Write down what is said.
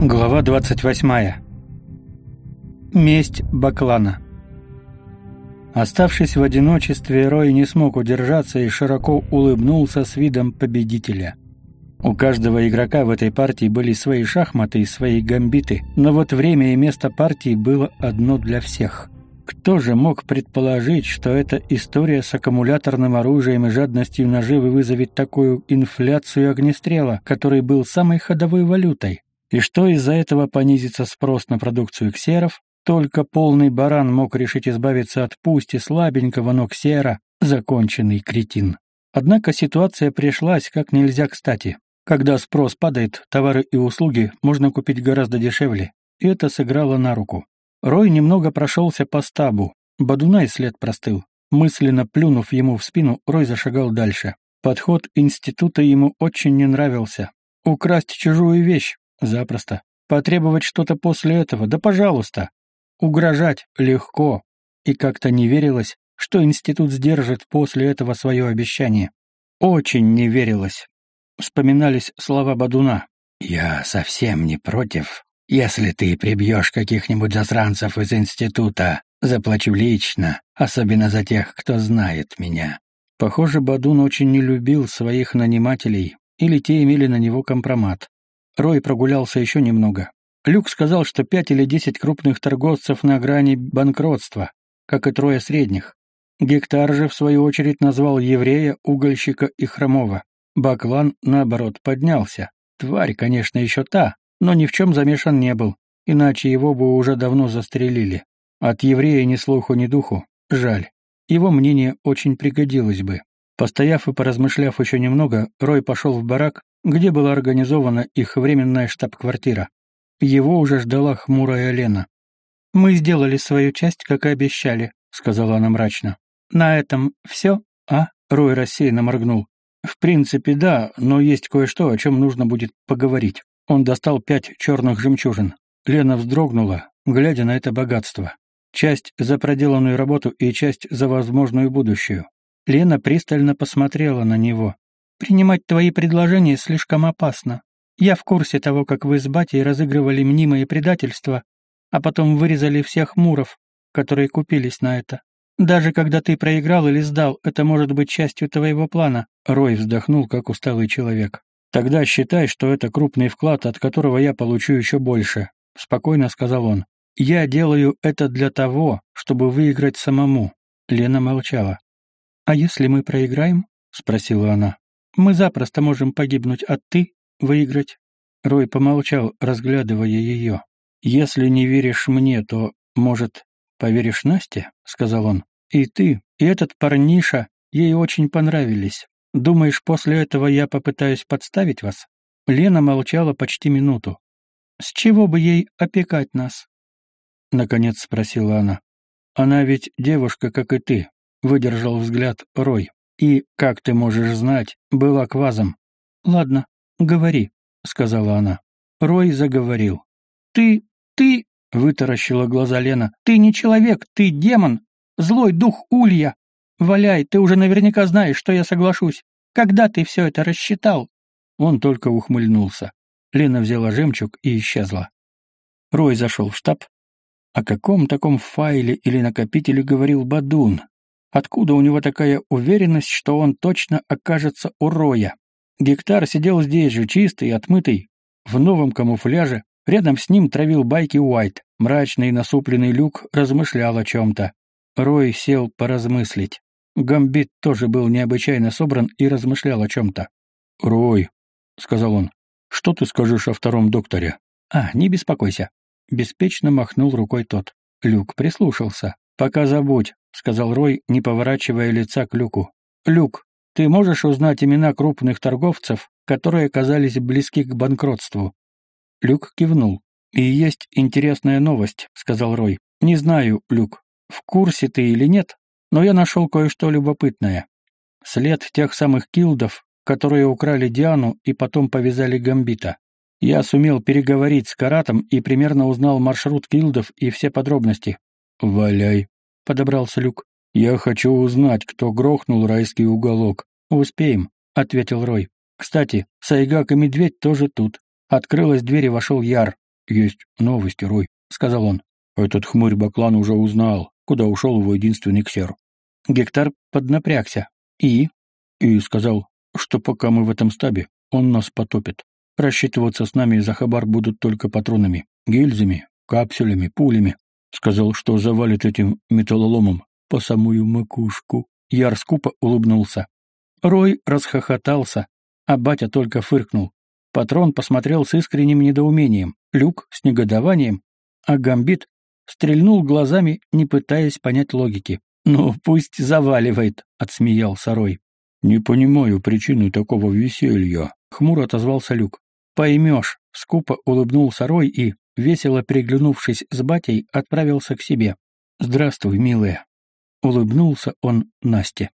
Глава 28. Месть Баклана. Оставшись в одиночестве, Рой не смог удержаться и широко улыбнулся с видом победителя. У каждого игрока в этой партии были свои шахматы и свои гамбиты, но вот время и место партии было одно для всех. Кто же мог предположить, что эта история с аккумуляторным оружием и жадностью наживы вызовет такую инфляцию огнестрела, который был самой ходовой валютой? И что из-за этого понизится спрос на продукцию ксеров, только полный баран мог решить избавиться от пусть и слабенького, но ксера — законченный кретин. Однако ситуация пришлась как нельзя кстати. Когда спрос падает, товары и услуги можно купить гораздо дешевле, и это сыграло на руку. Рой немного прошелся по стабу, Бадуна и след простыл. Мысленно плюнув ему в спину, Рой зашагал дальше. Подход института ему очень не нравился. Украсть чужую вещь Запросто. Потребовать что-то после этого, да пожалуйста. Угрожать легко. И как-то не верилось, что институт сдержит после этого свое обещание. Очень не верилось. Вспоминались слова Бадуна. «Я совсем не против, если ты прибьешь каких-нибудь засранцев из института. Заплачу лично, особенно за тех, кто знает меня». Похоже, Бадун очень не любил своих нанимателей, или те имели на него компромат. Рой прогулялся еще немного. Люк сказал, что пять или десять крупных торговцев на грани банкротства, как и трое средних. Гектар же, в свою очередь, назвал еврея, угольщика и хромого. Баклан, наоборот, поднялся. Тварь, конечно, еще та, но ни в чем замешан не был, иначе его бы уже давно застрелили. От еврея ни слуху, ни духу. Жаль. Его мнение очень пригодилось бы. Постояв и поразмышляв еще немного, Рой пошел в барак, где была организована их временная штаб-квартира. Его уже ждала хмурая Лена. «Мы сделали свою часть, как и обещали», — сказала она мрачно. «На этом все, а?» — Рой рассеянно моргнул. «В принципе, да, но есть кое-что, о чем нужно будет поговорить». Он достал пять черных жемчужин. Лена вздрогнула, глядя на это богатство. Часть за проделанную работу и часть за возможную будущую. Лена пристально посмотрела на него. Принимать твои предложения слишком опасно. Я в курсе того, как вы с батей разыгрывали мнимое предательство, а потом вырезали всех муров, которые купились на это. Даже когда ты проиграл или сдал, это может быть частью твоего плана. Рой вздохнул, как усталый человек. Тогда считай, что это крупный вклад, от которого я получу еще больше, спокойно сказал он. Я делаю это для того, чтобы выиграть самому. Лена молчала. А если мы проиграем? спросила она. Мы запросто можем погибнуть, а ты — выиграть». Рой помолчал, разглядывая ее. «Если не веришь мне, то, может, поверишь Насте?» — сказал он. «И ты, и этот парниша ей очень понравились. Думаешь, после этого я попытаюсь подставить вас?» Лена молчала почти минуту. «С чего бы ей опекать нас?» Наконец спросила она. «Она ведь девушка, как и ты», — выдержал взгляд Рой и, как ты можешь знать, была квазом. «Ладно, говори», — сказала она. Рой заговорил. «Ты, ты...» — вытаращила глаза Лена. «Ты не человек, ты демон, злой дух Улья. Валяй, ты уже наверняка знаешь, что я соглашусь. Когда ты все это рассчитал?» Он только ухмыльнулся. Лена взяла жемчуг и исчезла. Рой зашел в штаб. О каком таком файле или накопителе говорил Бадун? Откуда у него такая уверенность, что он точно окажется у Роя? Гектар сидел здесь же, чистый, отмытый, в новом камуфляже. Рядом с ним травил байки Уайт. Мрачный насупленный люк размышлял о чем-то. Рой сел поразмыслить. Гамбит тоже был необычайно собран и размышлял о чем-то. «Рой», — сказал он, — «что ты скажешь о втором докторе?» «А, не беспокойся», — беспечно махнул рукой тот. Люк прислушался. «Пока забудь. — сказал Рой, не поворачивая лица к Люку. «Люк, ты можешь узнать имена крупных торговцев, которые оказались близки к банкротству?» Люк кивнул. «И есть интересная новость», — сказал Рой. «Не знаю, Люк, в курсе ты или нет, но я нашел кое-что любопытное. След тех самых килдов, которые украли Диану и потом повязали Гамбита. Я сумел переговорить с Каратом и примерно узнал маршрут килдов и все подробности». «Валяй», подобрался Люк. «Я хочу узнать, кто грохнул райский уголок». «Успеем», — ответил Рой. «Кстати, Сайгак и Медведь тоже тут». Открылась дверь и вошел Яр. «Есть новости, Рой», — сказал он. «Этот хмырь Баклан уже узнал, куда ушел его единственный ксер». Гектар поднапрягся. «И?» «И сказал, что пока мы в этом стабе, он нас потопит. Рассчитываться с нами за хабар будут только патронами, гильзами, капсулями, пулями. Сказал, что завалит этим металлоломом по самую макушку. Яр скупо улыбнулся. Рой расхохотался, а батя только фыркнул. Патрон посмотрел с искренним недоумением, Люк — с негодованием, а Гамбит стрельнул глазами, не пытаясь понять логики. «Ну, пусть заваливает», — отсмеялся Рой. «Не понимаю причины такого веселья», — хмуро отозвался Люк. «Поймешь», — скупо улыбнулся Рой и, весело переглянувшись с батей, отправился к себе. «Здравствуй, милая», — улыбнулся он Насте.